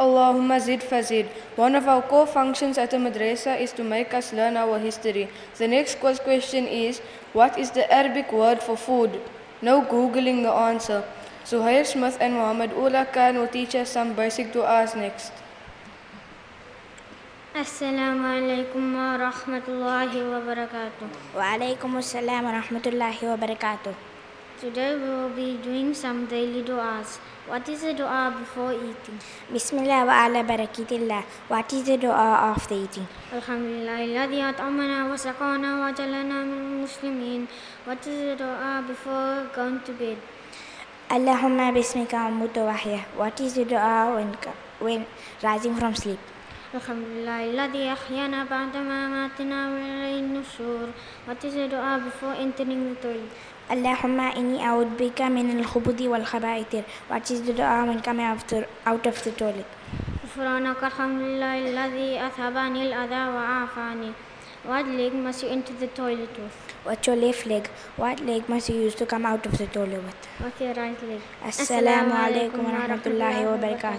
Allahumma zid fazid. One of our core functions at a madrasa is to make us learn our history. The next quiz question is, what is the Arabic word for food? No googling the answer. Zuhair Smith and Muhammad Ula Khan will teach us some basic du'as next. السلام عليكم ورحمة الله وبركاته. وعليكم السلام ورحمة الله وبركاته. Today we will be doing some daily du'as. What is a du'a before eating? Bismillah wa ala barakatillah. What is the dua after eating? الحمد لله الذي أطعمنا وسقانا وجعلنا من المسلمين. What is the du'a before going to bed? Allahumma bismika amutu wahya. What is the dua when, when rising from sleep? الحمد لله الذي أحيانا بعد ما ماتنا وإليه النشور وتجد أب فو إنترنينغ اللهم إني أعوذ بك من الخبث والخبائث وأتجد دعاء من كما أفتر أو تفتر تولد غفرانك الحمد لله الذي أثابني الأذى وعافاني وأدلق ما سيئنت ذا تولد وتوليف لك وأدلق ما سيئنت كما أفتر تولد وثيرانك لك السلام عليكم ورحمة الله وبركاته